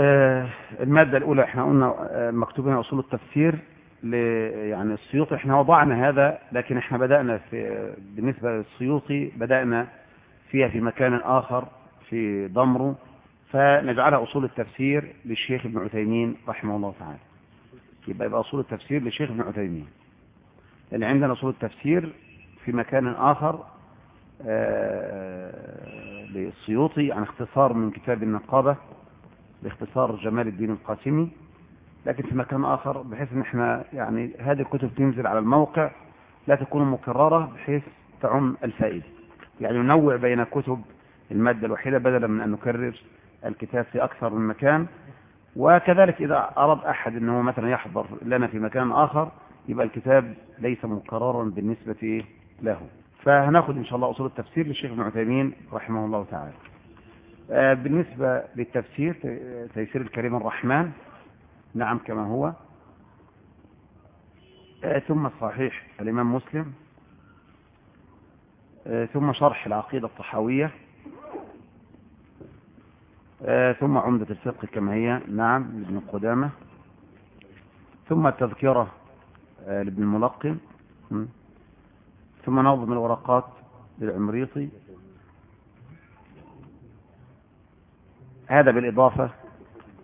آه، المادة الأولى إحنا قلنا آه، مكتوب هنا أصول التفسير يعني السيوطي إحنا وضعنا هذا لكن إحنا بدأنا في بالنسبة للسيوطي بدأنا فيها في مكان آخر في ضمره فنجعلها أصول التفسير للشيخ ابن عثيمين رحمه الله تعالى. يبقى يبقى أصول التفسير للشيخ ابن عثيمين. لأن عندنا أصول التفسير في مكان آخر آه، للسيوطي عن اختصار من كتاب النقابة باختصار جمال الدين القاسمي لكن في مكان آخر بحيث إن إحنا يعني هذه الكتب تنزل على الموقع لا تكون مكررة بحيث تعم الفائدة. يعني ننوع بين كتب المادة الوحيدة بدلا من أن نكرر الكتاب في أكثر من مكان. وكذلك إذا أراد أحد أنه مثلا يحضر لنا في مكان آخر يبقى الكتاب ليس مكررا بالنسبة له. فهناخد إن شاء الله أصول التفسير للشيخ ابن عثيمين رحمه الله تعالى. بالنسبة للتفسير ت- تيسير الكريم الرحمن نعم كما هو. آه، ثم الصحيح الإمام مسلم. آه، ثم شرح العقيدة الطحاوية. آه، ثم عمدة الفقه كما هي. نعم لابن قدامة. ثم التذكرة آه، لابن الملقن. ثم نظم الورقات للعمريطي. هذا بالإضافة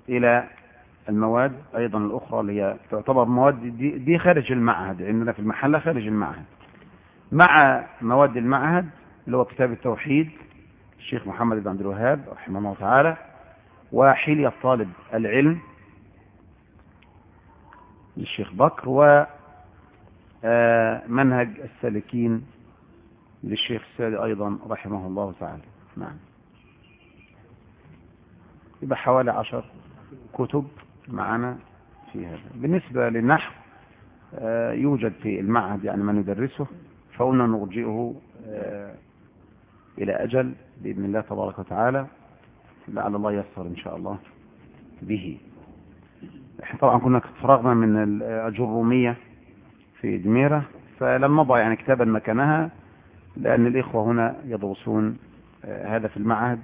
إلى المواد أيضا الأخرى اللي هي تعتبر مواد دي, دي خارج المعهد عندنا في المحلة خارج المعهد. مع مواد المعهد اللي هو كتاب التوحيد الشيخ محمد بن عبد الوهاب رحمه الله تعالى وحلية طالب العلم للشيخ بكر و آه، السالكين للشيخ السادي أيضا رحمه الله تعالى. نعم. يبقى حوالي عشر كتب معنا في هذا. بالنسبة للنحو آه، يوجد في المعهد يعني من يدرسه فقلنا نرجئه آه، إلى أجل بإذن الله تبارك وتعالى لعل الله يسر إن شاء الله به. إحنا طبعا كنا فرغنا من الجرومية في دميرة فلم نضع يعني كتابا مكانها لأن الإخوة هنا يدرسون آه، هذا في المعهد.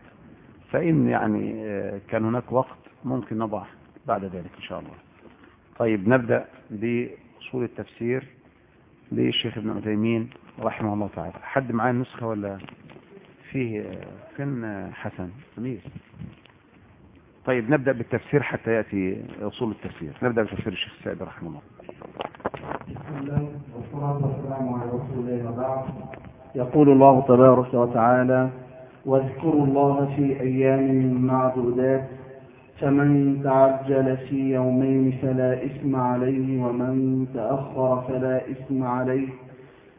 فإن يعني آه، كان هناك وقت ممكن نضع بعد ذلك إن شاء الله. طيب نبدأ بأصول التفسير للشيخ ابن عثيمين رحمه الله تعالى. حد معاه النسخة ولا فيه آه، فين آه، حسن؟ أمير. طيب نبدأ بالتفسير حتى يأتي أصول التفسير. نبدأ بتفسير الشيخ السعدي رحمه الله. بسم الله والصلاة والسلام على رسول الله وبعد. يقول الله تبارك وتعالى واذكروا الله في أيام معدودات فمن تعجل في يومين فلا إثم عليه ومن تأخر فلا إثم عليه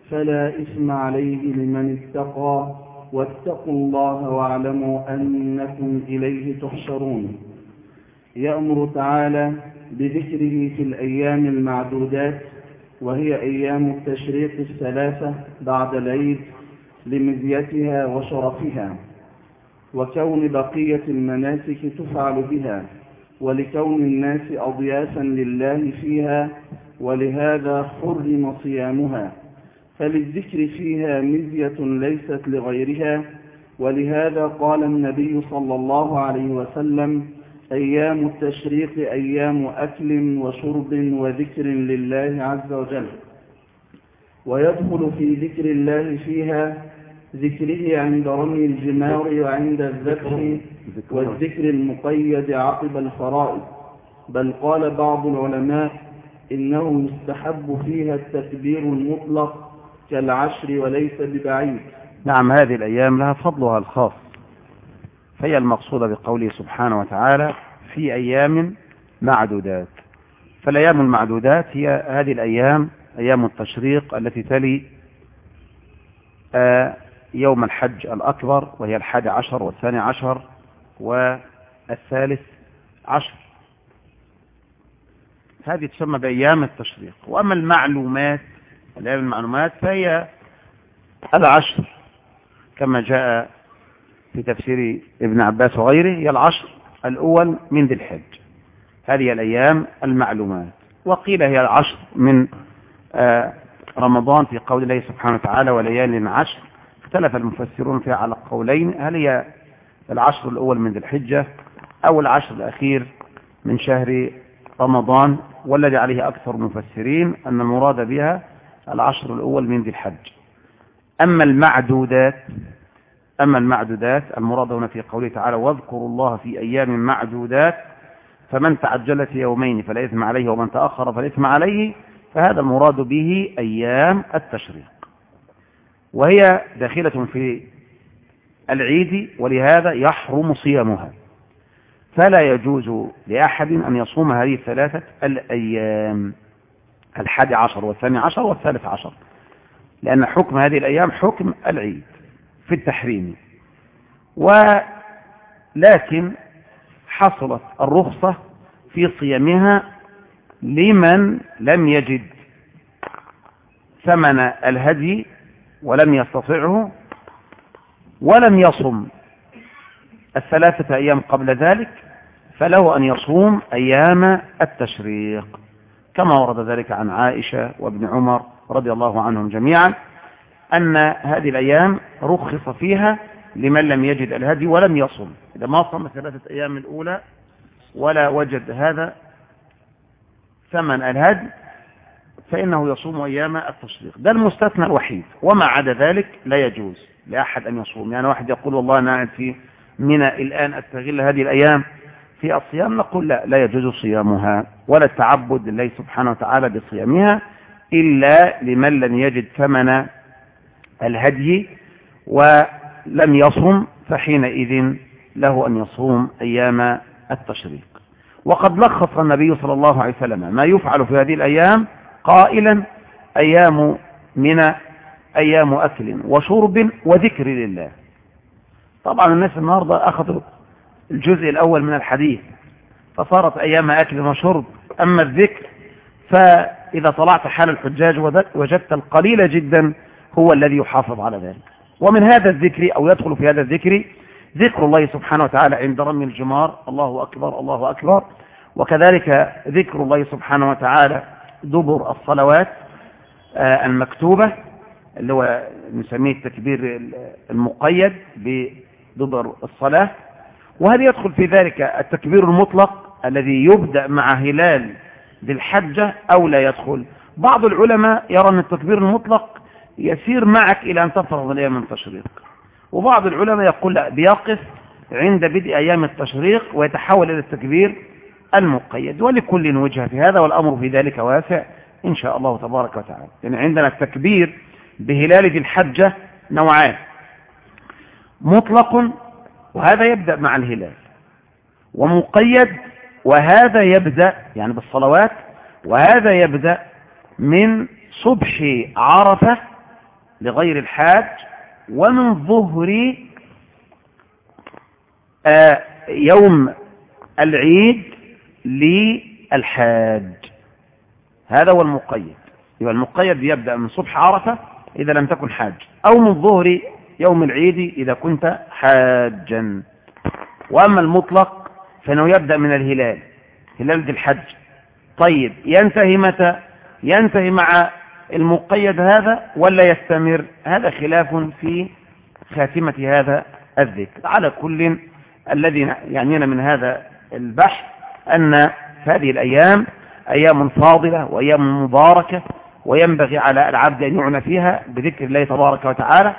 فلا إثم عليه لمن اتقى. واتقوا الله واعلموا أنكم إليه تحشرون. يأمر تعالى بذكره في الأيام المعدودات وهي أيام التشريق الثلاثة بعد العيد لمزيتها وشرفها وكون بقية المناسك تفعل بها ولكون الناس أضيافا لله فيها ولهذا حرم صيامها. فللذكر فيها مزية ليست لغيرها ولهذا قال النبي صلى الله عليه وسلم أيام التشريق أيام أكل وشرب وذكر لله عز وجل. ويدخل في ذكر الله فيها ذكره عند رمي الجمار وعند الذبح والذكر المقيد عقب الفرائض بل قال بعض العلماء إنه يستحب فيها التكبير المطلق كالعشر وليس ببعيد. نعم هذه الأيام لها فضلها الخاص. فهي المقصودة بقوله سبحانه وتعالى في أيام معدودات. فالأيام المعدودات هي هذه الأيام أيام التشريق التي تلي آه، يوم الحج الأكبر وهي الحادي عشر والثاني عشر والثالث عشر. هذه تسمى بأيام التشريق. وأما المعلومات الأيام المعلومات فهي العشر كما جاء في تفسير ابن عباس وغيره هي العشر الأول من ذي الحج. هذه الأيام المعلومات. وقيل هي العشر من آه، رمضان في قول الله سبحانه وتعالى وليال عشر اختلف المفسرون فيها على قولين هل هي العشر الأول من ذي الحجة أو العشر الأخير من شهر رمضان؟ والذي عليه أكثر المفسرين أن المراد بها العشر الأول من ذي الحج. أما المعدودات أما المعدودات المراد هنا في قوله تعالى واذكروا الله في أيام معدودات فمن تعجل في يومين فلا إثم عليه ومن تأخر فلا إثم عليه فهذا المراد به أيام التشريق. وهي داخلة في العيد ولهذا يحرم صيامها. فلا يجوز لأحد أن يصوم هذه الثلاثة الأيام الحادي عشر والثاني عشر والثالث عشر. لأن حكم هذه الأيام حكم العيد في التحريم. ولكن حصلت الرخصة في صيامها لمن لم يجد ثمن الهدي ولم يستطعه ولم يصم الثلاثة أيام قبل ذلك فله أن يصوم أيام التشريق. كما ورد ذلك عن عائشة وابن عمر رضي الله عنهم جميعا أن هذه الأيام رخص فيها لمن لم يجد الهدي ولم يصم. إذا ما صم ثلاثة أيام الأولى ولا وجد هذا ثمن الهدي فإنه يصوم أيام التشريق ده المستثنى الوحيد. وما عدا ذلك لا يجوز لأحد أن يصوم. يعني واحد يقول والله أنا قاعد في منى الآن أستغل هذه الأيام في الصيام نقول لا لا يجوز صيامها ولا التعبد لله سبحانه وتعالى بصيامها إلا لمن لم يجد ثمن الهدي ولم يصم فحينئذ له أن يصوم أيام التشريق. وقد لخص النبي صلى الله عليه وسلم ما يفعل في هذه الأيام قائلا أيام من أيام أكل وشرب وذكر لله. طبعا الناس النهاردة أخذوا الجزء الأول من الحديث فصارت أيام أكل وشرب. أما الذكر فإذا طلعت حال الحجاج وجدت القليل جدا هو الذي يحافظ على ذلك. ومن هذا الذكر أو يدخل في هذا الذكر ذكر الله سبحانه وتعالى عند رمي الجمار. الله أكبر الله أكبر. وكذلك ذكر الله سبحانه وتعالى دبر الصلوات المكتوبة اللي هو نسميه التكبير المقيد بدبر الصلاة. وهل يدخل في ذلك التكبير المطلق الذي يبدأ مع هلال ذي الحجة أو لا يدخل؟ بعض العلماء يرى أن التكبير المطلق يسير معك إلى أن تفرض الأيام التشريق. وبعض العلماء يقول لا بيقف عند بدء أيام التشريق ويتحول إلى التكبير المقيد ولكل وجهة في هذا والأمر في ذلك واسع إن شاء الله تبارك وتعالى. يعني عندنا التكبير بهلال ذي الحجة نوعان. مطلق وهذا يبدأ مع الهلال. ومقيد وهذا يبدأ يعني بالصلوات وهذا يبدأ من صبح عرفة لغير الحاج ومن ظهر آه يوم العيد للحاج. هذا هو المقيد. يبقى المقيد يبدأ من صبح عرفة إذا لم تكن حاج أو من ظهر يوم العيد إذا كنت حاجا. وأما المطلق فإنه يبدأ من الهلال هلال الحج. طيب ينتهي متى؟ ينتهي مع المقيد هذا ولا يستمر؟ هذا خلاف في خاتمة هذا الذكر. على كل الذي يعنينا من هذا البحث أن هذه الأيام أيام فاضلة وأيام مباركة وينبغي على العبد أن يعنى فيها بذكر الله تبارك وتعالى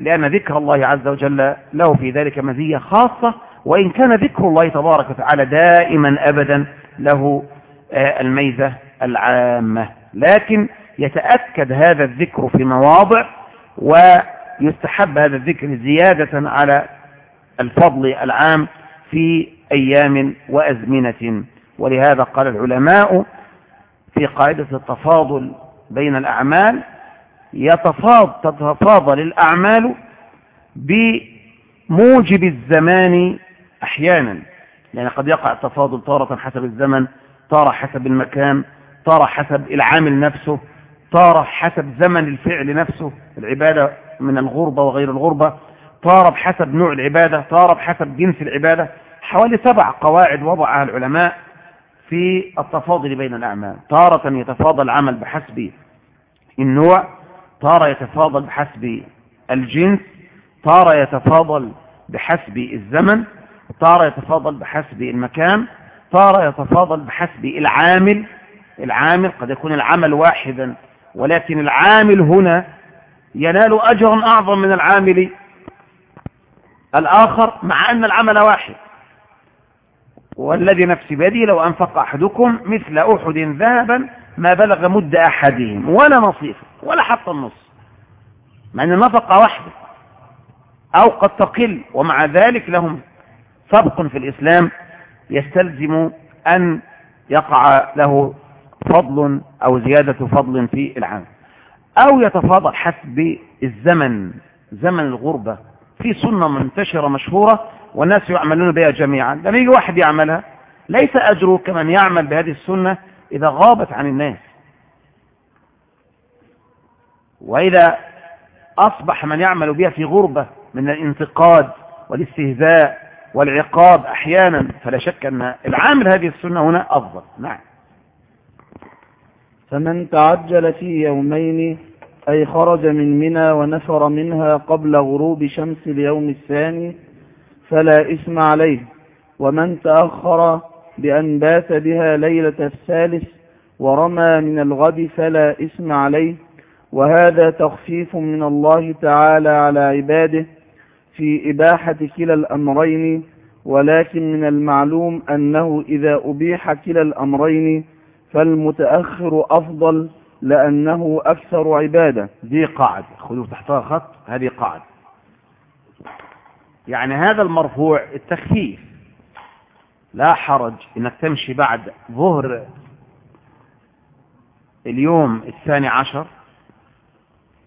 لأن ذكر الله عز وجل له في ذلك مزية خاصة وإن كان ذكر الله تبارك وتعالى دائما أبدا له الميزة العامة. لكن يتأكد هذا الذكر في مواضع ويستحب هذا الذكر زيادة على الفضل العام في أيام وأزمنة. ولهذا قال العلماء في قاعدة التفاضل بين الأعمال تتفاضل الأعمال بموجب الزمان أحيانا. يعني قد يقع التفاضل تارة حسب الزمن تارة حسب المكان تارة حسب العامل نفسه تارة حسب زمن الفعل نفسه العبادة من الغربة وغير الغربة تارة بحسب نوع العبادة تارة بحسب جنس العبادة. حوالي سبع قواعد وضعها العلماء في التفاضل بين الأعمال. تارة يتفاضل العمل بحسب النوع تارة يتفاضل بحسب الجنس تارة يتفاضل بحسب الزمن تارة يتفاضل بحسب المكان صار يتفاضل بحسب العامل. العامل قد يكون العمل واحدا ولكن العامل هنا ينال أجرا أعظم من العامل الآخر مع أن العمل واحد. والذي نفسي بيده لو أنفق أحدكم مثل أحد ذهبا ما بلغ مد أحدهم ولا نصيف ولا حتى النص. مع أن النفقة واحدة أو قد تقل ومع ذلك لهم سبق في الإسلام يستلزم أن يقع له فضل أو زيادة فضل في العام. أو يتفاضل حسب الزمن زمن الغربة. في سنة منتشرة مشهورة والناس يعملون بها جميعا. لما يجي واحد يعملها ليس أجره كمن يعمل بهذه السنة إذا غابت عن الناس. وإذا أصبح من يعمل بها في غربة من الانتقاد والاستهزاء والعقاب أحيانا فلا شك أن العامل هذه السنة هنا أفضل. نعم. فمن تعجل في يومين أي خرج من منى ونفر منها قبل غروب شمس اليوم الثاني فلا إثم عليه. ومن تأخر بأن بات بها ليلة الثالث ورمى من الغد فلا إثم عليه. وهذا تخفيف من الله تعالى على عباده في إباحة كلا الأمرين. ولكن من المعلوم أنه إذا أبيح كلا الأمرين فالمتأخر أفضل لأنه أكثر عبادة. دي قاعدة. خذوا تحتها خط هذه قاعدة. يعني هذا المرفوع التخفيف. لا حرج إنك تمشي بعد ظهر اليوم الثاني عشر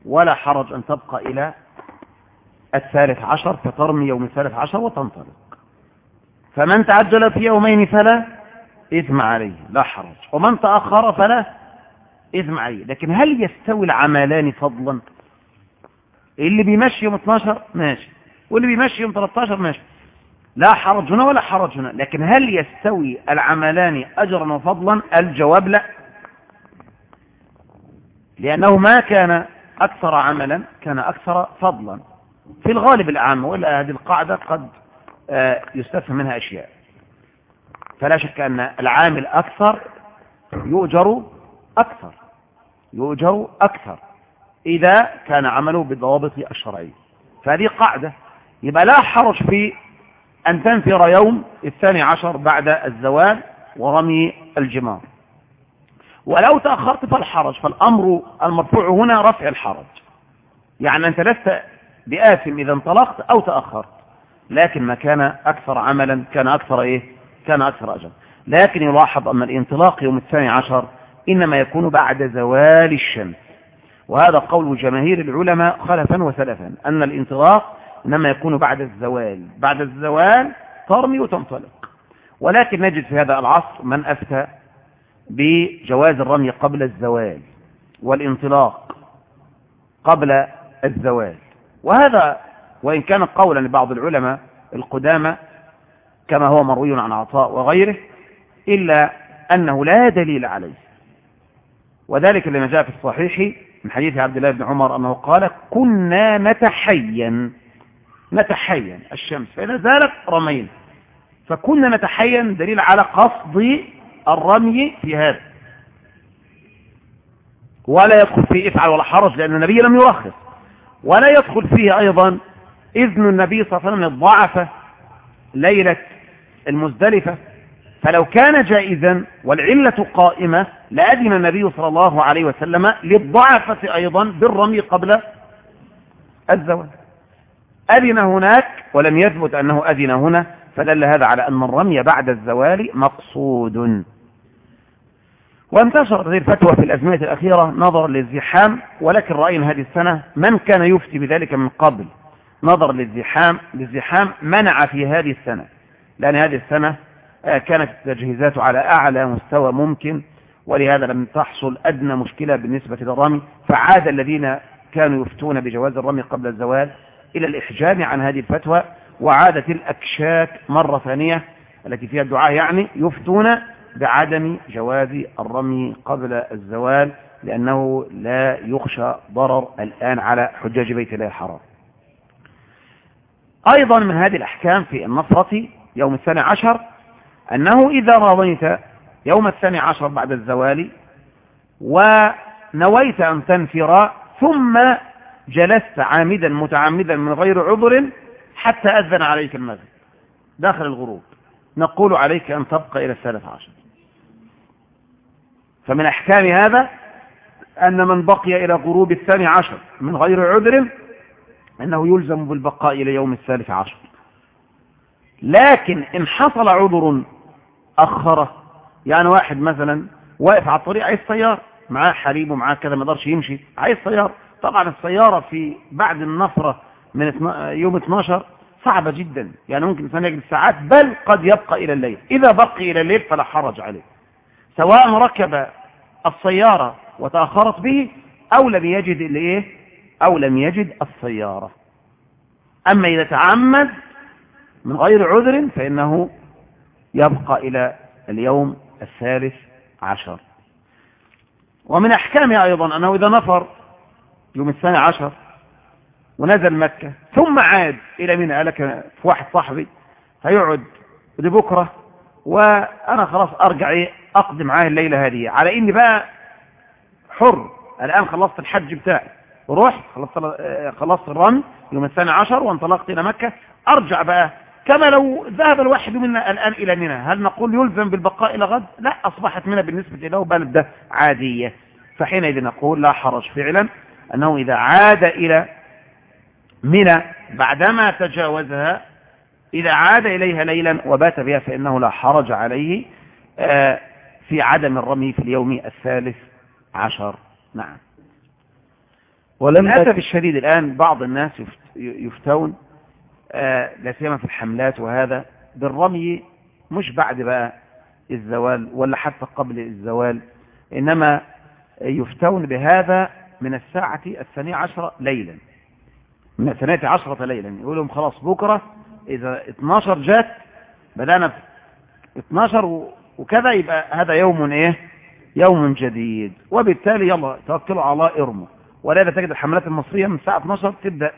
ولا حرج أن تبقى إلى الثالث عشر فترمي يوم الثالث عشر وتنطلق. فمن تعجل في يومين فلا إثم عليه لا حرج. ومن تأخر فلا إثم عليه. لكن هل يستوي العملان فضلا؟ اللي بيمشي يوم 12 ماشي. واللي بيمشي يوم 13 ماشي. لا حرج هنا ولا حرج هنا لكن هل يستوي العملان أجرا وفضلا؟ الجواب لا. لأنه ما كان أكثر عملا كان أكثر فضلا. في الغالب العام وإلا هذه القاعدة قد آه، يستفهم منها أشياء. فلا شك أن العامل أكثر يؤجر أكثر يؤجر أكثر إذا كان عمله بالضوابط الشرعية. فهذه قاعدة. يبقى لا حرج في أن تنفر يوم الثاني عشر بعد الزوال ورمي الجمار. ولو تأخرت فالحرج فالأمر المرفوع هنا رفع الحرج. يعني أنت لست بآثم إذا انطلقت أو تأخرت. لكن ما كان أكثر عملا كان أكثر إيه؟ كان أكثر أجر لكن يلاحظ أن الانطلاق يوم الثاني عشر إنما يكون بعد زوال الشمس. وهذا قول جماهير العلماء خلفا وسلفا أن الانطلاق إنما يكون بعد الزوال. بعد الزوال ترمي وتنطلق. ولكن نجد في هذا العصر من أفتى بجواز الرمي قبل الزوال والانطلاق قبل الزوال. وهذا وإن كان قولا لبعض العلماء القدامى كما هو مروي عن عطاء وغيره إلا أنه لا دليل عليه. وذلك لما جاء في الصحيح من حديث عبد الله بن عمر أنه قال كنا نتحين نتحين الشمس. فإذا زالت رمينا. فكنا نتحين دليل على قصد الرمي في هذا. ولا يدخل فيه افعل ولا حرج لأن النبي لم يرخص. ولا يدخل فيه أيضا إذن النبي صلى الله عليه وسلم للضعفة ليلة المزدلفة. فلو كان جائزا والعلة قائمة لأذن النبي صلى الله عليه وسلم للضعفة أيضا بالرمي قبل الزواج. أذن هناك ولم يثبت أنه أذن هنا فدل هذا على أن الرمي بعد الزوال مقصود. وانتشرت هذه الفتوى في الأزمنة الأخيرة نظرا للزحام ولكن رأينا هذه السنة من كان يفتي بذلك من قبل. نظرا للزحام للزحام منع في هذه السنة لأن هذه السنة آه، كانت التجهيزات على أعلى مستوى ممكن ولهذا لم تحصل أدنى مشكلة بالنسبة للرمي. فعاد الذين كانوا يفتون بجواز الرمي قبل الزوال إلى الإحجام عن هذه الفتوى وعادت الأكشاك مرة ثانية التي فيها الدعاء يعني يفتون بعدم جواز الرمي قبل الزوال لأنه لا يخشى ضرر الآن على حجاج بيت الله الحرام. أيضا من هذه الأحكام في النصرة يوم الثاني عشر أنه إذا رميت يوم الثاني عشر بعد الزوال ونويت أن تنفر ثم جلست عامدا متعمدا من غير عذر حتى أذن عليك المغرب داخل الغروب. نقول عليك أن تبقى إلى الثالث عشر. فمن أحكام هذا أن من بقي إلى غروب الثاني عشر من غير عذر أنه يلزم بالبقاء إلى يوم الثالث عشر. لكن إن حصل عذر أخره يعني واحد مثلا واقف على الطريق عايز سيارة معاه حليب ومعاه كذا ما يقدرش يمشي عايز سيارة طبعا السيارة في بعد النفرة من يوم 12 صعبة جدا. يعني ممكن الإنسان يجلس ساعات بل قد يبقى إلى الليل. إذا بقي إلى الليل فلا حرج عليه. سواء ركب السيارة وتأخرت به أو لم يجد الإيه؟ أو لم يجد السيارة. أما إذا تعمد من غير عذر فإنه يبقى إلى اليوم الثالث عشر. ومن أحكامه أيضا أنه إذا نفر يوم الثاني عشر ونزل مكة ثم عاد إلى منى. قال لك في واحد صاحبي هيقعد لبكرة وأنا خلاص أرجع إيه أقضي معاه الليلة هذه. على إني بقى حر. الآن خلصت الحج بتاعي. ورحت خلصت خلصت الرمي يوم الثاني عشر وانطلقت إلى مكة. أرجع بقى كما لو ذهب الواحد منا الآن إلى منى. هل نقول يلزم بالبقاء إلى غد؟ لا أصبحت منى بالنسبة له بلدة عادية. فحينئذ نقول لا حرج فعلا. أنه إذا عاد إلى منى بعدما تجاوزها إذا عاد إليها ليلا وبات بها فإنه لا حرج عليه في عدم الرمي في اليوم الثالث عشر. نعم. وللأسف الشديد الآن بعض الناس يفتون لا سيما في الحملات وهذا بالرمي مش بعد بقى الزوال ولا حتى قبل الزوال إنما يفتون بهذا من الساعة الثانية عشرة ليلا. من الثانية عشرة ليلا. يقولهم خلاص بكرة إذا 12 جات بدأنا في 12 وكذا يبقى هذا يوم إيه؟ يوم جديد. وبالتالي يلا توكلوا على الله ارموا. ولا تجد الحملات المصرية من الساعة 12 تبدأ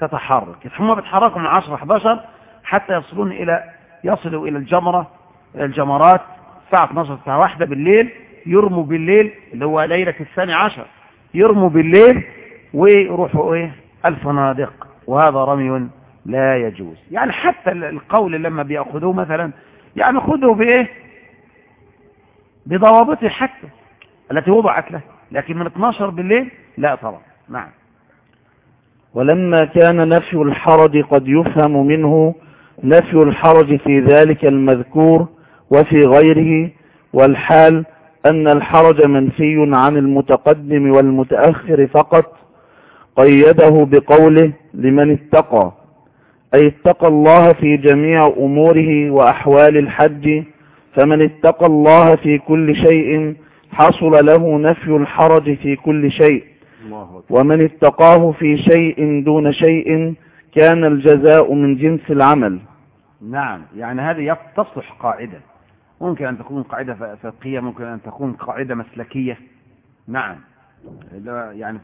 تتحرك. هم بيتحركوا من 10 11 حتى يصلون إلى يصلوا إلى الجمرة الجمرات. الساعة 12 الساعة 1 بالليل يرموا بالليل اللي هو ليلة الثاني عشر. يرموا بالليل ويروحوا إيه؟ الفنادق. وهذا رمي لا يجوز. يعني حتى القول لما بيأخذوه مثلا يعني خذوا بإيه؟ بضوابطه حتى التي وضعت له. لكن من 12 بالليل لا طبعا نعم. ولما كان نفي الحرج قد يفهم منه نفي الحرج في ذلك المذكور وفي غيره والحال أن الحرج منفي عن المتقدم والمتأخر فقط قيده بقوله لمن اتقى أي اتقى الله في جميع أموره وأحوال الحج فمن اتقى الله في كل شيء حصل له نفي الحرج في كل شيء ومن اتقاه في شيء دون شيء كان الجزاء من جنس العمل. نعم يعني هذه تصلح قاعدة ممكن أن تكون قاعدة فقهية ممكن أن تكون قاعدة مسلكية. نعم. يعني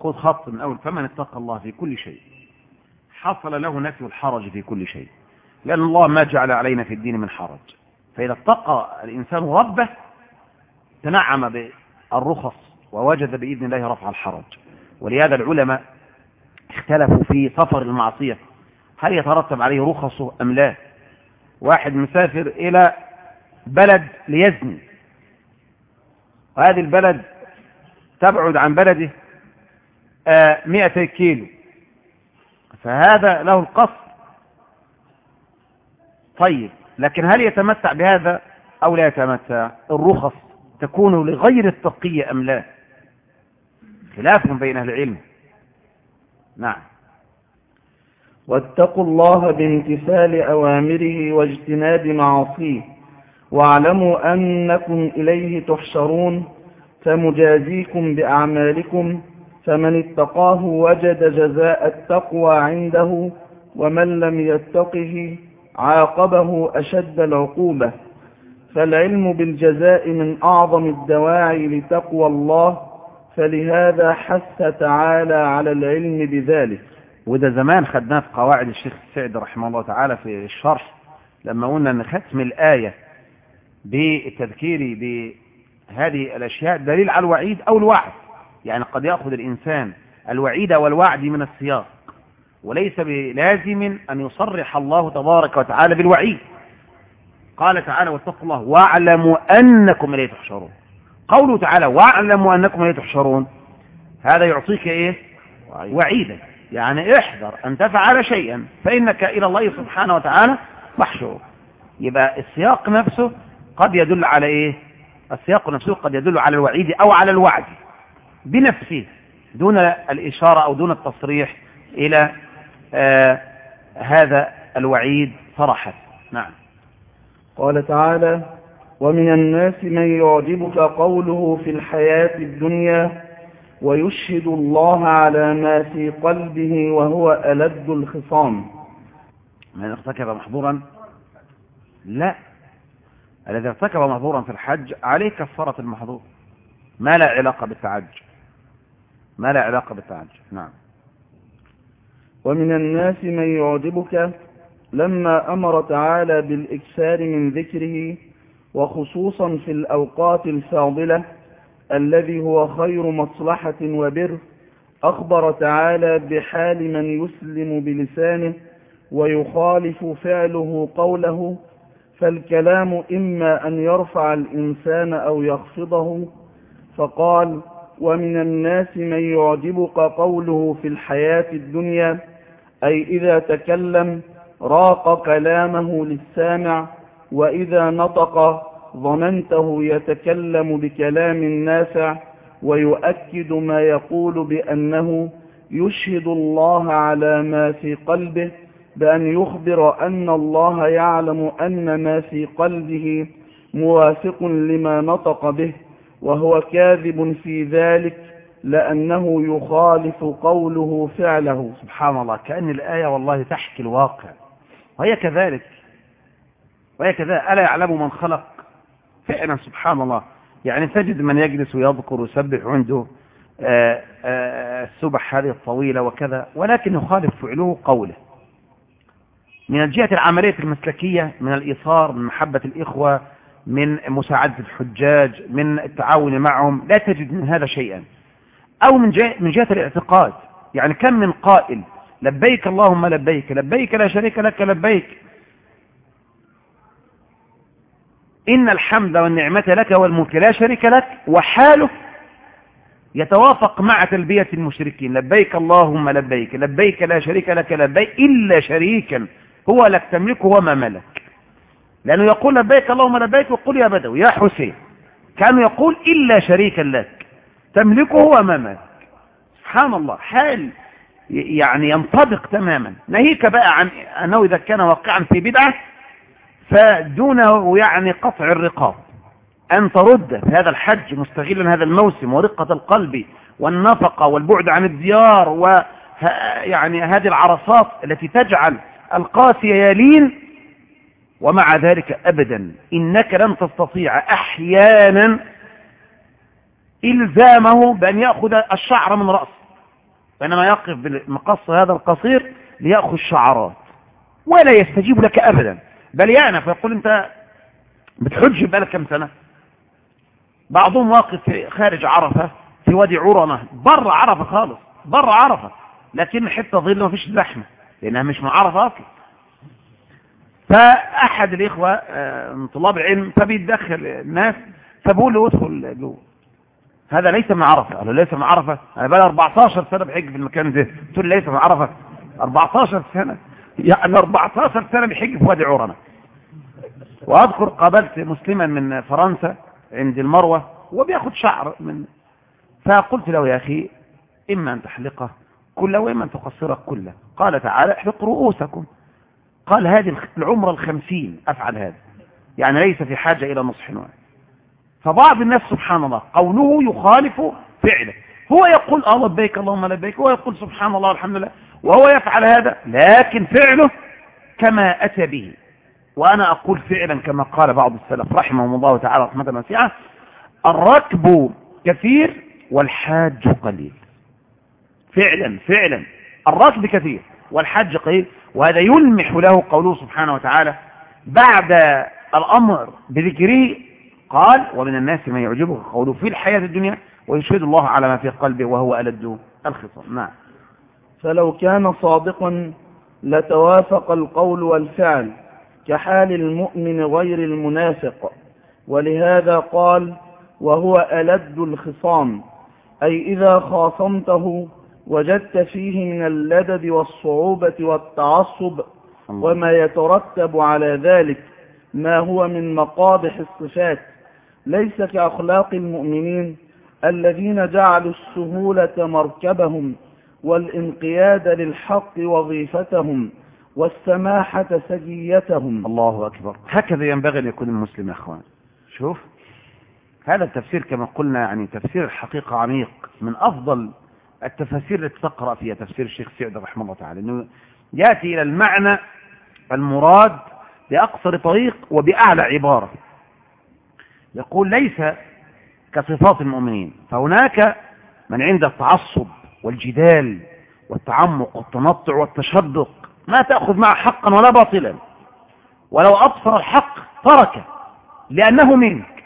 خذ خط من أول فمن اتقى الله في كل شيء. حصل له نفي الحرج في كل شيء. لأن الله ما جعل علينا في الدين من حرج. فإذا اتقى الإنسان ربه تنعم بالرخص ووجد بإذن الله رفع الحرج. ولهذا العلماء اختلفوا في سفر المعصية. هل يترتب عليه رخصه أم لا؟ واحد مسافر إلى بلد ليزني وهذه البلد تبعد عن بلده مئة كيلو. فهذا له القصر طيب لكن هل يتمتع بهذا أو لا يتمتع؟ الرخص تكون لغير التقية أم لا؟ خلاف بين أهل العلم. نعم. واتقوا الله بامتثال أوامره واجتناب معاصيه. واعلموا أنكم إليه تحشرون فمجازيكم بأعمالكم فمن اتقاه وجد جزاء التقوى عنده ومن لم يتقه عاقبه أشد العقوبة. فالعلم بالجزاء من أعظم الدواعي لتقوى الله فلهذا حث تعالى على العلم بذلك. وده زمان خدناه في قواعد الشيخ السعد رحمه الله تعالى في الشرح لما قلنا إن ختم الآية بالتذكير بهذه الأشياء دليل على الوعيد أو الوعد. يعني قد يأخذ الإنسان الوعيد والوعد من السياق وليس بلازم أن يصرح الله تبارك وتعالى بالوعيد. قال تعالى واتقوا الله واعلموا أنكم إليه تحشرون. قوله تعالى واعلموا أنكم إليه تحشرون هذا يعطيك إيه؟ وعيدا. يعني احذر أن تفعل شيئا فإنك إلى الله سبحانه وتعالى محشور يبقى السياق نفسه قد يدل على إيه؟ السياق نفسه قد يدل على الوعيد أو على الوعد بنفسه دون الإشارة أو دون التصريح إلى آه هذا الوعيد صرحا نعم. قال تعالى ومن الناس من يعجبك قوله في الحياة الدنيا ويشهد الله على ما في قلبه وهو ألد الخصام. من ارتكب محظورا. لا. الذي ارتكب محظورا في الحج عليه كفارة المحظور. ما لا علاقة بالتعجل ما لا علاقة بالتعجل نعم. ومن الناس من يعجبك لما أمر تعالى بالإكثار من ذكره وخصوصا في الأوقات الفاضلة الذي هو خير مصلحة وبر أخبر تعالى بحال من يسلم بلسانه ويخالف فعله قوله فالكلام إما أن يرفع الإنسان أو يخفضه فقال ومن الناس من يعجبك قوله في الحياة الدنيا أي إذا تكلم راق كلامه للسامع وإذا نطق ظننته يتكلم بكلام نافع ويؤكد ما يقول بأنه يشهد الله على ما في قلبه بأن يخبر أن الله يعلم أن ما في قلبه موافق لما نطق به وهو كاذب في ذلك لأنه يخالف قوله فعله. سبحان الله كأن الآية والله تحكي الواقع. وهي كذلك. وهي كذلك. ألا يعلم من خلق؟ فعلا سبحان الله يعني تجد من يجلس ويذكر ويسبح عنده آه، آه، السبح هذه الطويلة وكذا ولكن يخالف فعله قوله. من الجهة العملية المسلكية من الإيثار من محبة الإخوة من مساعدة الحجاج من التعاون معهم لا تجد من هذا شيئا. أو من جهة, من جهة الاعتقاد. يعني كم من قائل لبيك اللهم لبيك لبيك لا شريك لك لبيك. إن الحمد والنعمة لك والملك لا شريك لك وحاله يتوافق مع تلبية المشركين. لبيك اللهم لبيك لبيك لا شريك لك لبيك إلا شريكا. هو لك تملكه وما ملك. لأنه يقول لبيك اللهم لبيك وقل يا بدوي. يا حسين. كانوا يقول إلا شريكا لك. تملكه وما ملك. سبحان الله. حال يعني ينطبق تماما. ناهيك بقى عن أنه إذا كان واقعا في بدعة فدونه يعني قطع الرقاب. أن ترد في هذا الحج مستغلا هذا الموسم ورقة القلب والنفقة والبعد عن الديار و يعني هذه العرصات التي تجعل القاسي يلين ومع ذلك أبدا إنك لن تستطيع أحيانا إلزامه بأن يأخذ الشعر من رأسه بينما يقف بالمقص هذا القصير ليأخذ شعرات ولا يستجيب لك أبدا. بل يعنى فيقول أنت بتحج بقالك كم سنة؟ بعضهم واقف خارج عرفة في وادي عرنة بر عرفة خالص بر عرفة لكن حتة ظل ما فيش زحمة. لأنها مش من عرفة أصلا. فأحد الإخوة آه، طلاب العلم فبيتدخل الناس فبقول له ادخل جوه هذا ليس من عرفة قال له ليس من عرفة أنا بقى 14 سنة بحج في المكان ده. قلت له ليس من عرفة 14 سنة. يعني 14 سنة بحج في وادي عرنة وأذكر قابلت مسلما من فرنسا عند المروة وبياخد شعر من فقلت له يا أخي إما أن تحلقه كله وإما أن تقصره كله. قال تعالى احلق رؤوسكم. قال هذه العمر الخمسين أفعل هذا. يعني ليس في حاجة إلى نصح واحد فبعض الناس سبحان الله قوله يخالف فعله. هو يقول آه لبيك اللهم لبيك. هو يقول سبحان الله والحمد لله. وهو يفعل هذا لكن فعله كما أتى به. وأنا أقول فعلا كما قال بعض السلف رحمهم الله تعالى رحمة واسعة الركب كثير والحاج قليل. فعلا فعلا. الركب كثير والحج قليل وهذا يلمح له قوله سبحانه وتعالى بعد الأمر بذكره قال ومن الناس من يعجبه قوله في الحياة الدنيا ويشهد الله على ما في قلبه وهو ألد الخصام. نعم. فلو كان صادقا لتوافق القول والفعل كحال المؤمن غير المنافق ولهذا قال وهو ألد الخصام أي إذا خاصمته وجدت فيه من اللدد والصعوبة والتعصب وما يترتب على ذلك ما هو من مقابح الصفات. ليس كأخلاق المؤمنين الذين جعلوا السهولة مركبهم والانقياد للحق وظيفتهم والسماحة سجيتهم. الله أكبر. هكذا ينبغي أن يكون المسلم يا أخوان. شوف هذا التفسير كما قلنا يعني تفسير الحقيقة عميق من أفضل التفاسير التي تقرأ فيها تفسير الشيخ سعد رحمه الله تعالى أنه يأتي إلى المعنى المراد بأقصر طريق وبأعلى عبارة. يقول ليس كصفات المؤمنين فهناك من عند التعصب والجدال والتعمق والتنطع والتشدق ما تأخذ معه حقا ولا باطلا ولو أبصر الحق تركه لأنه منك.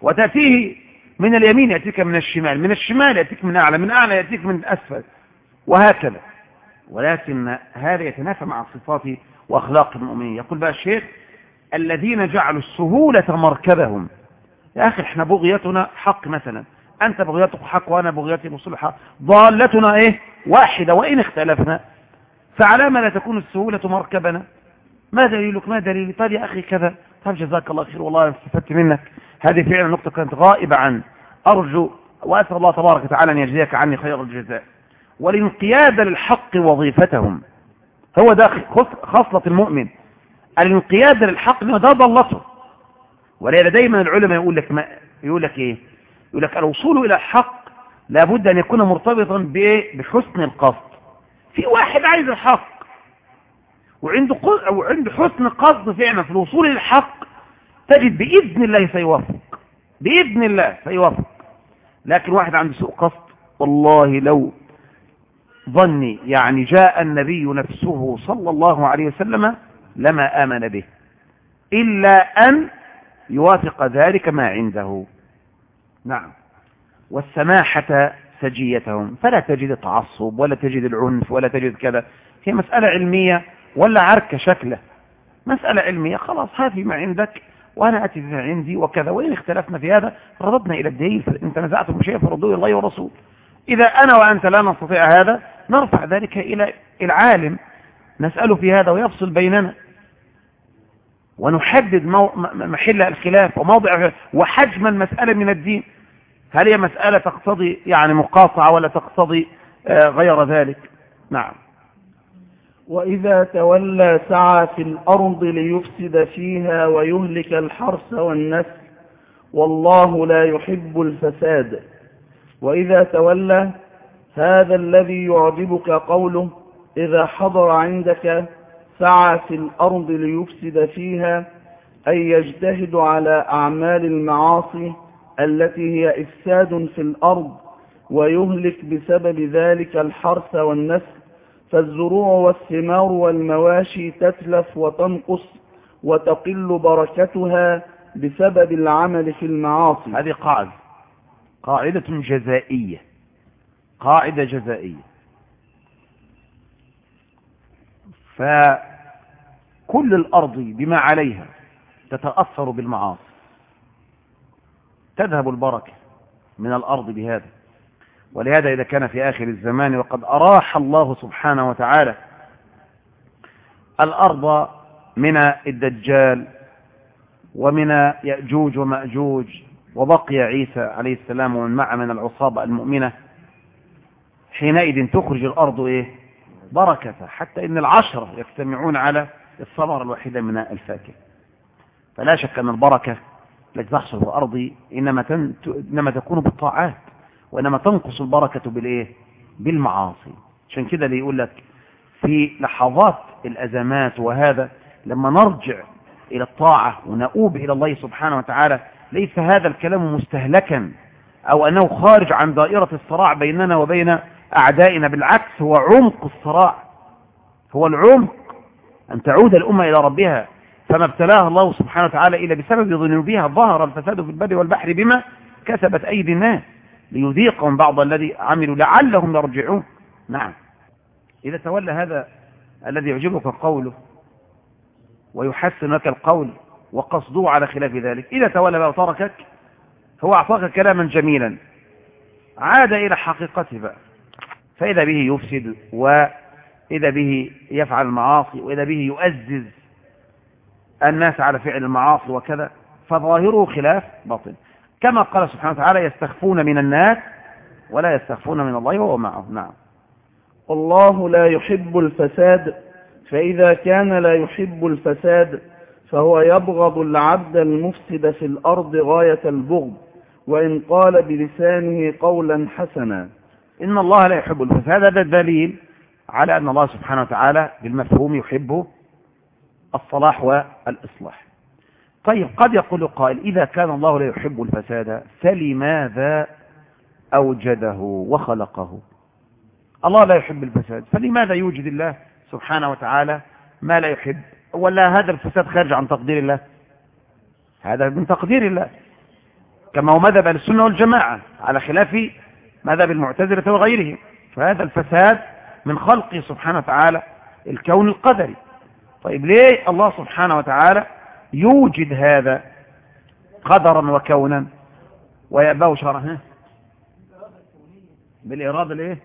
وتأتيه من اليمين يأتيك من الشمال من الشمال يأتيك من أعلى من أعلى يأتيك من أسفل وهكذا. ولكن هذا يتنافى مع صفات وأخلاق المؤمنين. يقول بقى الشيخ الذين جعلوا السهولة مركبهم. يا أخي إحنا بغيتنا حق مثلا. أنت بغيتك حق وأنا بغيتي مصول حق ضالتنا إيه؟ واحدة. وإن اختلفنا فعلى ما لا تكون السهولة مركبنا؟ ما دليلك؟ ما دليلي؟ طيب يا أخي كذا. طيب جزاك الله خير. والله استفدت منك. هذه فعلا نقطة كانت غائبة عن أرجو وأسأل الله تبارك وتعالى أن يجزيك عني خير الجزاء. والانقياد للحق وظيفتهم. هو ده خصلة المؤمن. الانقياد للحق ده ضلته ولذا دايما العلماء يقول لك ما يقول لك إيه؟ يقول لك الوصول إلى الحق لابد أن يكون مرتبطا بايه بحسن القصد. في واحد عايز الحق. وعنده أو عنده حسن قصد فعلا في الوصول إلى الحق تجد بإذن الله سيوافق. بإذن الله سيوافق. لكن واحد عنده سوء قصد والله لو ظني يعني جاء النبي نفسه صلى الله عليه وسلم لما آمن به. إلا أن يوافق ذلك ما عنده. نعم. والسماحة سجيتهم. فلا تجد التعصب ولا تجد العنف ولا تجد كذا. هي مسألة علمية ولا عركة شكله. مسألة علمية خلاص هذه ما عندك. وأنا أتي بما عندي وكذا وإن اختلفنا في هذا رددنا إلى الدليل إن تنازعتم بشيء فردوه الله ورسول إذا أنا وأنت لا نستطيع هذا نرفع ذلك إلى العالم نسأله في هذا ويفصل بيننا. ونحدد محل الخلاف وموضع وحجم المسألة من الدين. هل هي مسألة تقتضي يعني مقاطعة ولا تقتضي غير ذلك؟ نعم. وإذا تولى سعى في الأرض ليفسد فيها ويهلك الحرث والنسل والله لا يحب الفساد. وإذا تولى هذا الذي يعجبك قوله إذا حضر عندك سعى في الأرض ليفسد فيها أي يجتهد على أعمال المعاصي التي هي إفساد في الأرض ويهلك بسبب ذلك الحرث والنسل فالزروع والثمار والمواشي تتلف وتنقص وتقل بركتها بسبب العمل في المعاصي. هذه قاعدة قاعدة جزائية قاعدة جزائية. فكل الأرض بما عليها تتأثر بالمعاصي تذهب البركة من الأرض بهذا. ولهذا إذا كان في آخر الزمان وقد أراح الله سبحانه وتعالى الأرض من الدجال ومن يأجوج ومأجوج وبقي عيسى عليه السلام ومن معه من العصابة المؤمنة. حينئذ تخرج الأرض إيه؟ بركة حتى إن العشرة يجتمعون على الثمرة الوحيدة من الفاكهة. فلا شك أن البركة التي تحصل في الأرض إنما. إنما تكون بالطاعات. وإنما تنقص البركة بالإيه؟ بالمعاصي. عشان كده اللي يقول لك في لحظات الأزمات وهذا لما نرجع إلى الطاعة ونؤوب إلى الله سبحانه وتعالى ليس هذا الكلام مستهلكا أو أنه خارج عن دائرة الصراع بيننا وبين أعدائنا بالعكس هو عمق الصراع. هو العمق أن تعود الأمة إلى ربها فما ابتلاها الله سبحانه وتعالى إلا بسبب ذنوبها ظهر الفساد في البر والبحر بما كسبت أيدي الناس. ليذيقهم بعض الذي عملوا لعلهم يرجعون. نعم. إذا تولى هذا الذي يعجبك قوله ويحسن لك القول وقصده على خلاف ذلك إذا تولى بقى وتركك هو أعطاك كلاما جميلا. عاد إلى حقيقته بقى. فإذا به يفسد وإذا به يفعل المعاصي وإذا به يؤزز الناس على فعل المعاصي وكذا فظاهره خلاف باطن كما قال سبحانه وتعالى يستخفون من الناس ولا يستخفون من الله وهو معه نعم. والله لا يحب الفساد فإذا كان لا يحب الفساد فهو يبغض العبد المفسد في الأرض غاية البغض وإن قال بلسانه قولا حسنا. إن الله لا يحب الفساد. هذا دليل على أن الله سبحانه وتعالى بالمفهوم يحب الصلاح والإصلاح. طيب قد يقول قائل إذا كان الله لا يحب الفساد فلماذا أوجده وخلقه؟ الله لا يحب الفساد فلماذا يوجد الله سبحانه وتعالى ما لا يحب؟ ولا هذا الفساد خارج عن تقدير الله؟ هذا من تقدير الله. كما هو مذهب السنة والجماعة على خلاف مذهب المعتزلة وغيرهم. فهذا الفساد من خلقه سبحانه وتعالى الكون القدري. طيب ليه الله سبحانه وتعالى يوجد هذا قدرا وكونا ويأباه شرها بالإرادة الإيه؟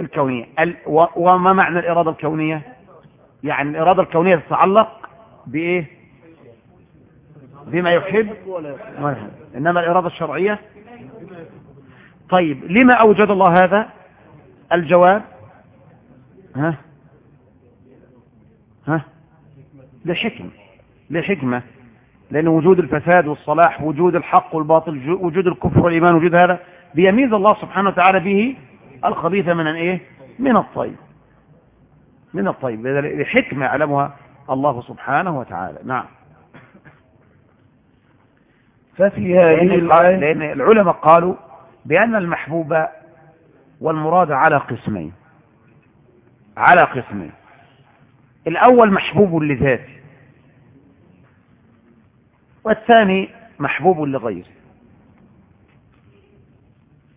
الكونية. ال... وما معنى الإرادة الكونية؟ يعني الإرادة الكونية تتعلق بإيه؟ بما يحب. إنما الإرادة الشرعية؟ طيب لما أوجد الله هذا؟ الجواب؟ ها؟ ها؟ لحكمة. لحكمة. لأن وجود الفساد والصلاح وجود الحق والباطل وجود الكفر والإيمان وجود هذا بيميز الله سبحانه وتعالى به الخبيث من الايه من الطيب. من الطيب. لحكمة يعلمها الله سبحانه وتعالى. نعم. ففي هذه لأن, لأن العلماء قالوا بأن المحبوب والمراد على قسمين. على قسمين. الأول محبوب لذاته. والثاني محبوب لغيره.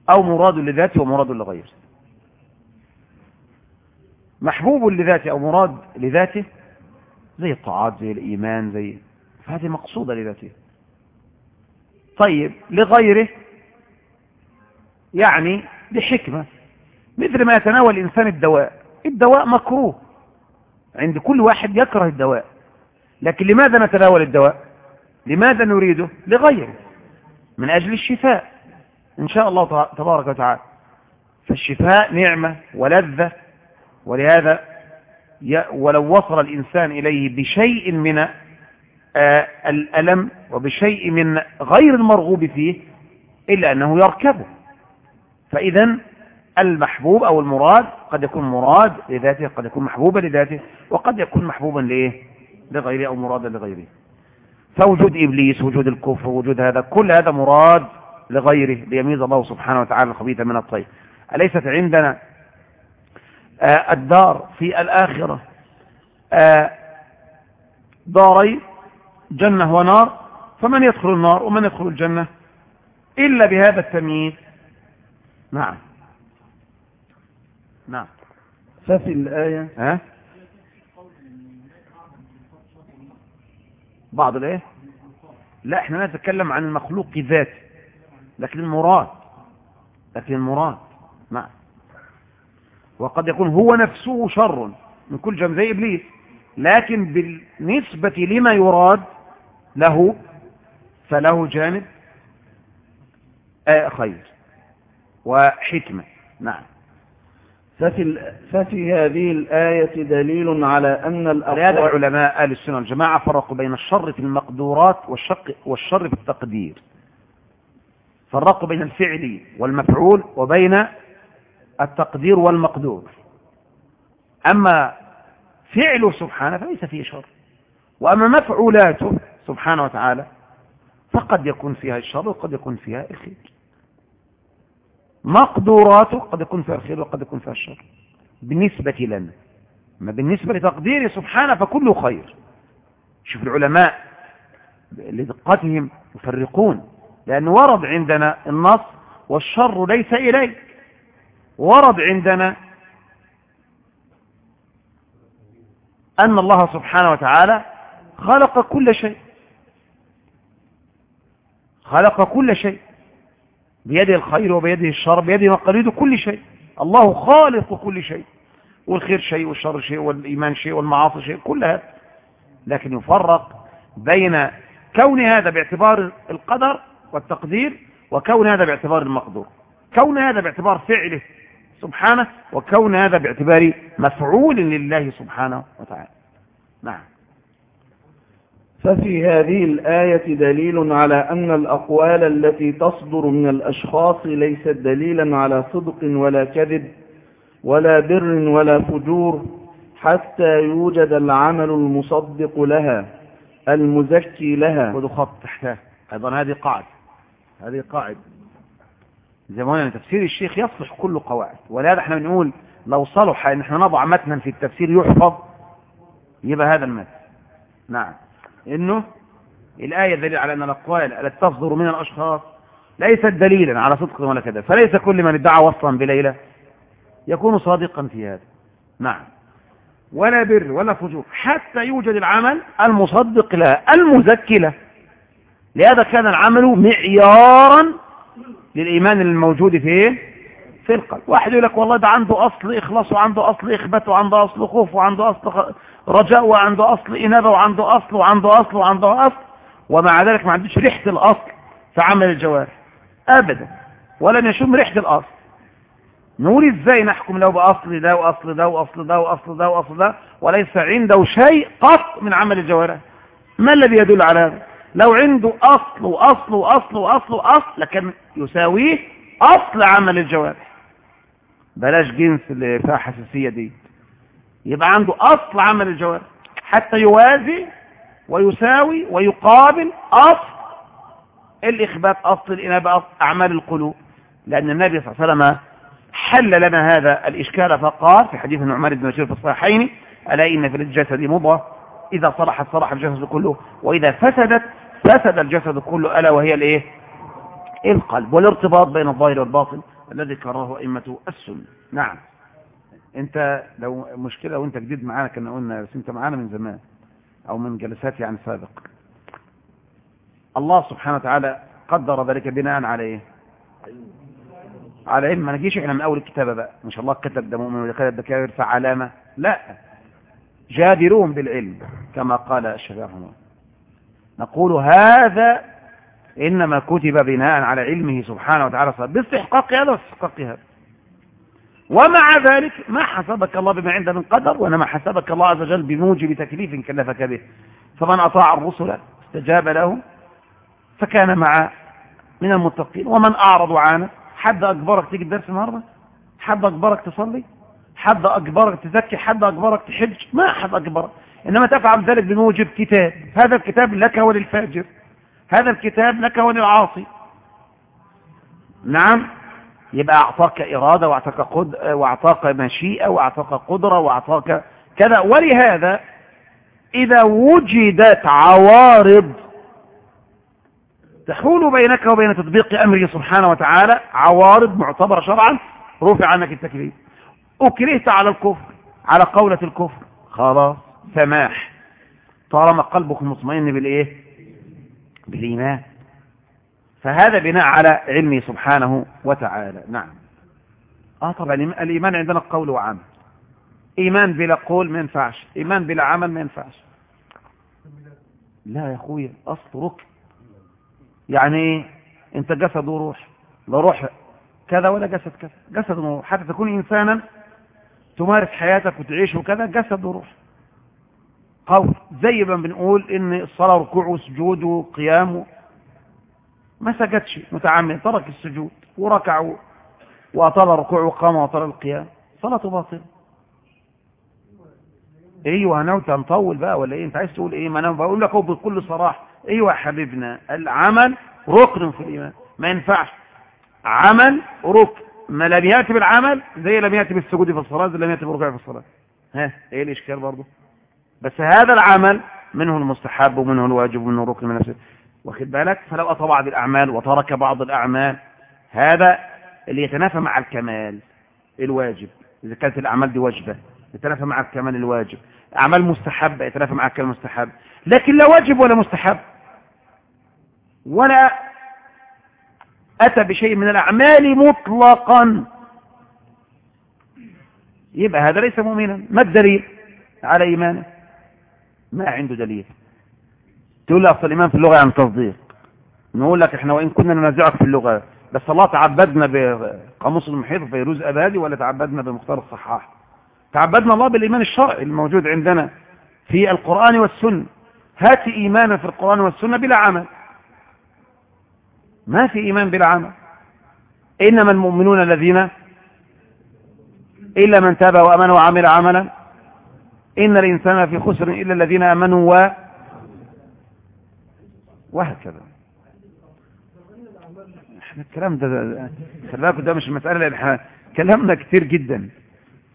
أو مراد لذاته ومراد لغيره. محبوب لذاته أو مراد لذاته زي الطاعات زي الإيمان زي فهذه مقصودة لذاته. طيب لغيره يعني بحكمة مثل ما يتناول الإنسان الدواء. الدواء مكروه. عند كل واحد يكره الدواء. لكن لماذا نتناول الدواء؟ لماذا نريده؟ لغيره من أجل الشفاء إن شاء الله تبارك وتعالى. فالشفاء نعمة ولذة ولهذا ولو وصل الإنسان إليه بشيء من آه، الألم وبشيء من غير المرغوب فيه إلا أنه يركبه. فإذا المحبوب أو المراد قد يكون مراد لذاته قد يكون محبوبا لذاته وقد يكون محبوبا لإيه؟ لغيره أو مرادا لغيره. فوجود إبليس وجود الكفر وجود هذا كل هذا مراد لغيره ليميز الله سبحانه وتعالى الخبيث من الطيب. أليست عندنا آه الدار في الآخرة آه دارين جنة ونار فمن يدخل النار ومن يدخل الجنة؟ إلا بهذا التمييز. نعم. نعم. ففي الآية ها؟ بعض الايه؟ لا إحنا نتكلم عن المخلوق ذاته لكن المراد لكن المراد نعم وقد يكون هو نفسه شر من كل جنب زي إبليس. لكن بالنسبة لما يراد له فله جانب آه خير وحكمة. نعم. ففي, ففي هذه الآية دليل على أن لهذا علماء أهل السنة والجماعة فرقوا بين الشر في المقدورات والشق والشر في التقدير. فرقوا بين الفعل والمفعول وبين التقدير والمقدور. أما فعله سبحانه فليس فيه شر. وأما مفعولاته سبحانه وتعالى فقد يكون فيها الشر وقد يكون فيها الخير. مقدوراته قد يكون فيها الخير وقد يكون فيها الشر بالنسبة لنا. ما بالنسبة لتقديره سبحانه فكله خير. شوف العلماء لدقتهم يفرقون. لأن ورد عندنا النص والشر ليس إليك. ورد عندنا أن الله سبحانه وتعالى خلق كل شيء. خلق كل شيء. بيده الخير وبيده الشر بيده مقاليد كل شيء. الله خالق كل شيء. والخير شيء والشر شيء والإيمان شيء والمعاصي شيء كل هذا. لكن يفرق بين كون هذا باعتبار القدر والتقدير وكون هذا باعتبار المقدور. كون هذا باعتبار فعله سبحانه وكون هذا باعتبار مفعول لله سبحانه وتعالى. نعم. ففي هذه الآية دليل على أن الأقوال التي تصدر من الأشخاص ليست دليلا على صدق ولا كذب ولا بر ولا فجور حتى يوجد العمل المصدق لها المزكي لها. خذوا خط تحتها. أيضا هذه قاعدة. هذه قاعدة. ما قلنا تفسير الشيخ يصلح كل قواعد. ولهذا إحنا بنقول لو صلح ان إحنا نضع متنا في التفسير يحفظ. يبقى هذا المتن. نعم. إنه الآية دليل على أن الأقوال التي تصدر من الأشخاص ليست دليلا على صدق ولا كذا فليس كل من ادعى وصلا بليلة يكون صادقا في هذا. نعم. ولا بر ولا فجور حتى يوجد العمل المصدق لها المزكي له لهذا كان العمل معيارا للإيمان الموجود في إيه في القلب. واحد يقول لك والله ده عنده أصل إخلاص وعنده أصل إخبات وعنده أصل خوف وعنده أصل رجاء وعنده أصل إنابة وعنده أصل وعنده أصل وعنده أصل ومع ذلك ما عندوش ريحة الأصل في عمل الجوارح. أبدا. ولم يشم ريحة الأصل. نقول إزاي نحكم له بأصل ده وأصل ده وأصل ده وأصل ده وأصل ده وليس عنده شيء قط من عمل الجوارح؟ ما الذي يدل على هذا؟ لو عنده أصل وأصل وأصل وأصل وأصل لكن يساويه أصل عمل الجوارح. بلاش جنس اللي فيها حساسية دي. يبقى عنده أصل عمل الجوارح حتى يوازي ويساوي ويقابل أصل الإخبات أصل الإنابة أصل أعمال القلوب. لأن النبي صلى الله عليه وسلم حل لنا هذا الإشكال فقال في حديث النعمان بن بشير في الصحيحين ألا إن في الجسد مضغة؟ إذا صلحت صلح الجسد كله وإذا فسدت فسد الجسد كله ألا وهي الإيه؟ القلب والارتباط بين الظاهر والباطن الذي كرره أئمة السنة. نعم. انت لو مشكلة وانت جديد معانا كنا قلنا بس انت معانا من زمان أو من جلسات يعني سابق. الله سبحانه وتعالى قدر ذلك بناء على إيه على علم. ما نجيش إحنا من اول الكتابة بقى. شاء الله كتب ده مؤمن وكتب ده كافر لا. جادرون بالعلم كما قال رحمه نقول هذا إنما كتب بناء على علمه سبحانه وتعالى. باستحقاق هذا واستحقاق هذا. ومع ذلك ما حسبك الله بما عنده من قدر وإنما حسبك الله عز وجل بموجب تكليف كلفك به. فمن أطاع الرسل استجاب له فكان مع من المتقين. ومن أعرض عنه حد أجبرك تيجي الدرس النهاردة؟ حد أجبرك تصلي؟ حد أجبرك تزكي؟ حد أجبرك تحج؟ ما حد أجبرك إنما تفعل ذلك بموجب كتاب. هذا الكتاب لك وللفاجر. هذا الكتاب لك وللعاصي. نعم. يبقى أعطاك إرادة وأعطاك, قد... وأعطاك مشيئة وأعطاك قدرة وأعطاك كذا. ولهذا إذا وجدت عوارض تحول بينك وبين تطبيق أمره سبحانه وتعالى عوارض معتبرة شرعا رفع عنك التكليف أكرهت على الكفر على قولة الكفر خلاص سماح. طالما قلبك مطمئن بالإيه؟ بالإيمان. فهذا بناء على علمه سبحانه وتعالى. نعم. آه طبعا الإيمان عندنا قول وعمل. إيمان بلا قول ما ينفعش. إيمان بلا عمل ما ينفعش. لا يا أخويا أصل ركن يعني أنت جسد وروح. لا روح كذا ولا جسد كذا. جسد وروح. حتى تكون إنسانا تمارس حياتك وتعيش وكذا جسد وروح. قول. زي ما بنقول إن الصلاة ركوع وسجود وقيام ما سجدش متعمد ترك السجود وركع وأطال الركوع وقام وأطال القيام. صلاته باطلة. أيوه أنا انت نطول بقى ولا إيه؟ أنت عايز تقول إيه؟ ما أنا بقول لك بكل صراحة. أيوه يا حبيبنا العمل ركن في الإيمان. ما ينفعش. عمل ركن. ما لم يأتي بالعمل زي لم يأتي بالسجود في الصلاة زي لم يأتي بالركوع في الصلاة. ها إيه الإشكال برضه؟ بس هذا العمل منه المستحب ومنه الواجب ومنه الركن من نفسه واخد بالك؟ فلو أتى بعض الأعمال وترك بعض الأعمال هذا اللي يتنافى مع الكمال الواجب. إذا كانت الأعمال دي واجبة يتنافى مع الكمال الواجب. أعمال مستحبة يتنافى مع الكمال المستحب. لكن لا واجب ولا مستحب. ولا أتى بشيء من الأعمال مطلقا. يبقى هذا ليس مؤمنا. ما الدليل على إيمانه؟ ما عنده دليل. تقول لي أصل الإيمان في اللغة يعني تصديق. نقول لك إحنا وإن كنا ننازعك في اللغة بس الله تعبدنا بقاموس المحيط فيروز أبادي ولا تعبدنا بمختار الصحاح؟ تعبدنا الله بالإيمان الشرعي الموجود عندنا في القرآن والسنة. هات إيمانا في القرآن والسنة بلا عمل. ما في إيمان بلا عمل. إنما المؤمنون الذين إلا من تاب وأمن وعمل عملا. إن الإنسان في خسر إلا الذين آمنوا و وهكذا. إحنا الكلام ده خلي بالكم ده مش مسألة لأن إحنا كلامنا كتير جدا.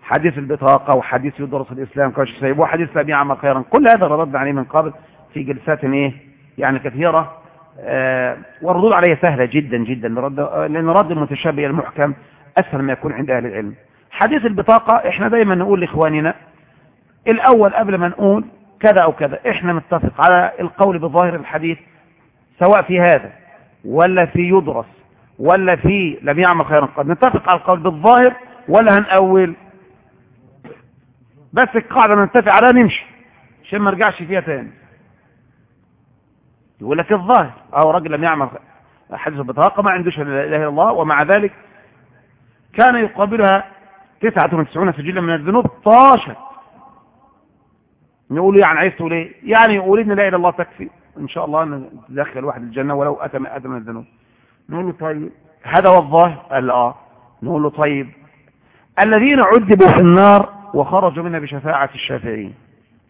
حديث البطاقة وحديث يدرس الإسلام كاش سيب وحديث لا يعمل خيرا. كل هذا ردنا عليه من قبل في جلسات إيه؟ يعني كثيرة. آه والردود عليه سهلة جدا جدا. لأن رد المتشابه المحكم أسهل ما يكون عند أهل العلم. حديث البطاقة إحنا دايما نقول لإخواننا الأول قبل ما نقول كذا أو كذا إحنا نتفق على القول بظاهر الحديث سواء في هذا ولا في يدرس ولا في لم يعمل خيرا. قد نتفق على القول بالظاهر ولا هنأول. بس القاعدة نتفق عليها نمشي عشان ما نرجعش فيها تاني. يقول لك الظاهر. أو رجل لم يعمل حديث البطاقة ما عندوش لا إله إلا الله ومع ذلك كان يقابلها 99 سجلا من الذنوب طاشت. نقول يعني عايز تقول إيه؟ يعني يقول إن لا إله إلا الله تكفي. إن شاء الله ندخل الواحد الجنة ولو أتى من آدم من الذنوب. نقول له طيب هذا هو الظاهر؟ قال آه نقول له طيب الذين عذبوا في النار وخرجوا منها بشفاعة الشافعين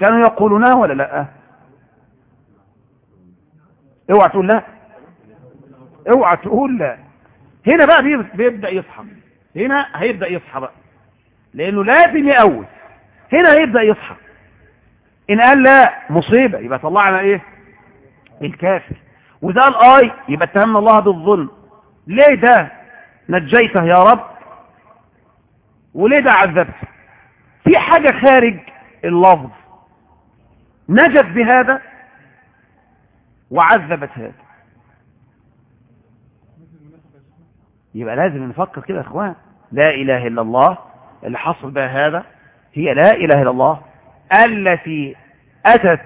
كانوا يقولونها ولا لا؟ اوعى تقول لا. اوعى تقول لا. هنا بقى بيبدأ يصحى هنا هيبدأ يصحى بقى لأنه لازم يقوي هنا هيبدأ يصحى إن قال لا مصيبة. يبقى طلعنا إيه؟ الكافر. وده قال آي يبقى اتهمنا الله بالظلم. ليه ده؟ نجيته يا رب. وليه ده عذبته في حاجة خارج اللفظ. نجت بهذا وعذبت هذا. يبقى لازم نفكر كده يا إخوان. لا إله إلا الله اللي حصل بها هذا هي لا إله إلا الله التي أتت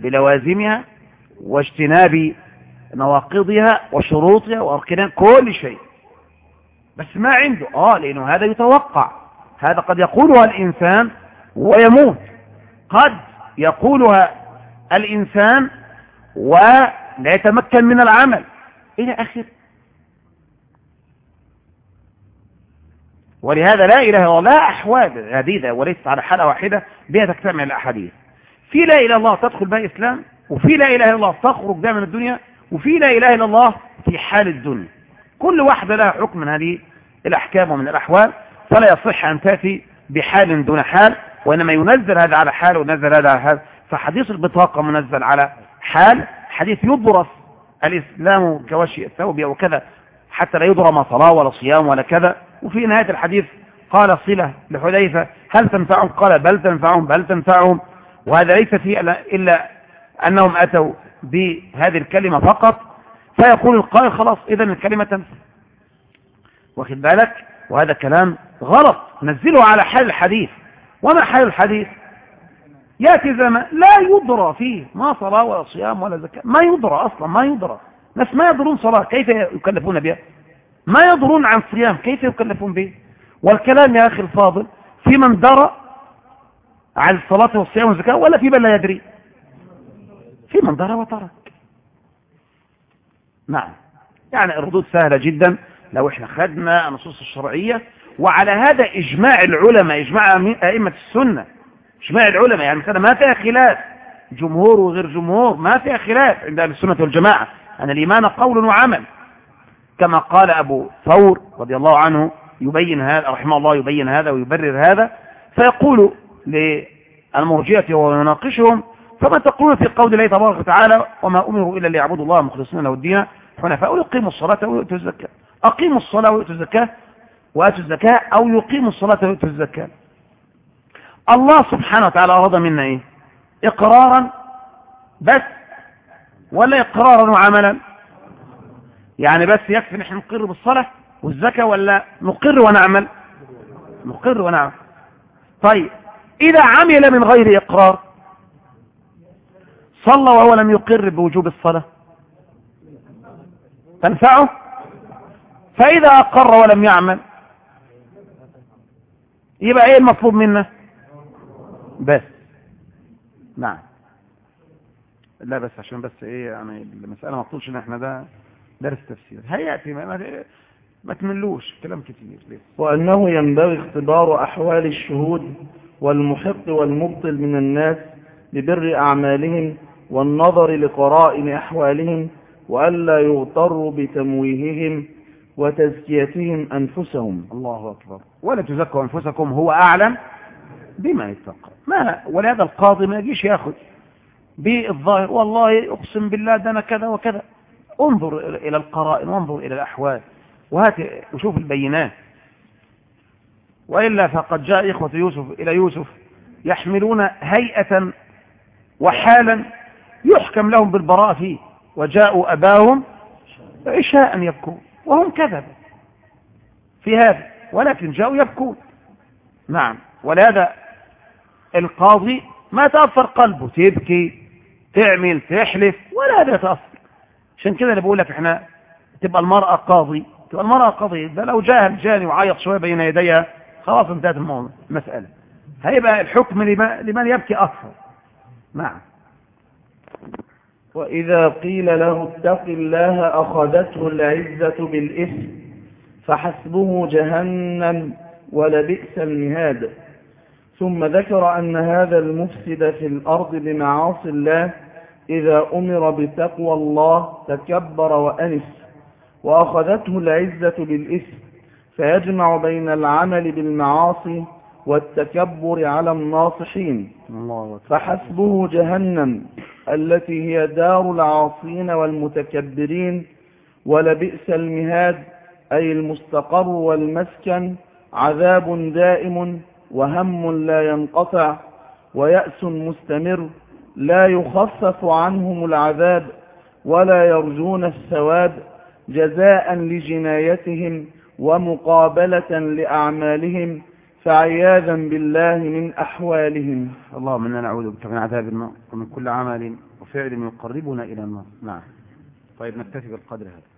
بلوازمها واجتناب نواقضها وشروطها واركانها كل شيء. بس ما عنده. آه لأنه هذا يتوقع. هذا قد يقولها الإنسان ويموت. قد يقولها الإنسان ولا يتمكن من العمل. إلى آخر. ولهذا لا إله إلا الله أحوال عديده وليست على حالة واحدة بها تجتمع الأحاديث. في لا إله إلا الله تدخل بها اسلام وفي لا إله إلا الله تخرج بها من الدنيا. وفي لا إله إلا الله في حال الدنيا كل واحدة لها حكم من هذه الأحكام ومن الأحوال فلا يصح أن تأتي بحال دون حال وإنما ينزل هذا على حال وينزل هذا على حال. فحديث البطاقة منزل على حال حديث يدرس الإسلام كوشي الثوب أو كذا حتى لا يدرى ما صلاة ولا صيام ولا كذا. وفي نهاية الحديث قال صلة لحذيفة هل تنفعهم؟ قال بل تنفعهم بل تنفعهم. وهذا ليس فيه إلا أنهم أتوا بهذه الكلمة فقط فيقول القائل خلاص اذا الكلمة تنفع واخد بالك؟ وهذا كلام غلط. نزله على حال الحديث. وما حال الحديث؟ يأتي زمان لا يدرى فيه ما صلاة ولا صيام ولا زكاة. ما يدرى أصلا ما يدرى. ناس ما يدرون صلاة كيف يكلفون بها؟ ما يدرون عن صيام كيف يكلفون به؟ والكلام يا أخي الفاضل في من درى عن الصلاة والصيام والزكاة ولا في من لا يدري. في من درى وترك نعم. يعني الردود سهلة جدا. لو إحنا خدنا النصوص الشرعية وعلى هذا إجماع العلماء إجماع أئمة السنة. إجماع العلماء يعني كده ما فيها خلاف. جمهور وغير جمهور ما فيها خلاف عند أهل السنة والجماعة. أن الإيمان قول وعمل. كما قال أبو ثور رضي الله عنه يبين هذا رحمه الله يبين هذا ويبرر هذا. فيقول للمرجئة وهو يناقشهم فما تقولون في قول الله تبارك وتعالى وما أمروا إلا ليعبدوا الله مخلصين له الدين حنفاء ويقيموا الصلاة ويؤتوا الزكاة. أقيموا الصلاة ويؤتوا الزكاة وآتوا الزكاة أو يقيموا الصلاة ويؤتوا الزكاة. الله سبحانه وتعالى أراد منا إيه؟ إقرارا بس ولا إقرارا وعملا؟ يعني بس يكفي نحن نقر بالصلاة والزكاة ولا نقر ونعمل؟ نقر ونعمل. طيب إذا عمل من غير إقرار صلى وهو لم يقر بوجوب الصلاة. تنفعه؟ فإذا أقر ولم يعمل يبقى إيه المطلوب منا بس. نعم. لا بس عشان بس إيه يعني المسألة ما تطولش إن إحنا ده درس تفسير. هيأتي ما, ما, تملوش كلام كتير لسه وأنه ينبغي اختبار أحوال الشهود والمحق والمبطل من الناس ببر أعمالهم والنظر لقرائن أحوالهم وألا يغتروا بتمويههم وتزكيتهم أنفسهم. الله أكبر. ولا تزكوا أنفسكم هو أعلم بما يتقى. ما ولهذا القاضي ما يجيش يأخذ بالظاهر والله أقسم بالله ده أنا كذا وكذا. انظر إلى القرائن وانظر إلى الأحوال وهات وشوف البينات. وإلا فقد جاء إخوة يوسف إلى يوسف يحملون هيئة وحالا يحكم لهم بالبراءة فيه. وجاءوا أباهم عشاء يبكون. وهم كذبوا في هذا ولكن جاءوا يبكون. نعم. ولهذا القاضي ما تأثر قلبه. تبكي تعمل تحلف ولا هذا يتأثر عشان كده أنا بقول لك إحنا تبقى المرأة قاضي. تبقى المرأة قاضي. ده لو جاء الجاني وعيط شوية بين يديها خلاص انتهت المسألة. هيبقى الحكم لمن يبكي أكثر. نعم. وإذا قيل له اتق الله أخذته العزة بالإثم فحسبه جهنم ولبئس المهاد. ثم ذكر أن هذا المفسد في الأرض بمعاصي الله إذا أمر بتقوى الله تكبر وأنس وأخذته العزة بالإثم فيجمع بين العمل بالمعاصي والتكبر على الناصحين. فحسبه جهنم التي هي دار العاصين والمتكبرين ولبئس المهاد أي المستقر والمسكن عذاب دائم وهم لا ينقطع ويأس مستمر لا يخفف عنهم العذاب ولا يرجون الثواب جزاء لجنايتهم ومقابلة لأعمالهم فعياذا بالله من أحوالهم. اللهم إنا نعوذ بك من عذاب النار. ومن كل عمل وفعل يقربنا إلى النار. نعم. طيب نكتفي بالقدر هذا.